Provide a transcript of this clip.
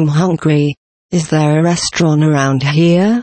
I'm hungry. Is there a restaurant around here?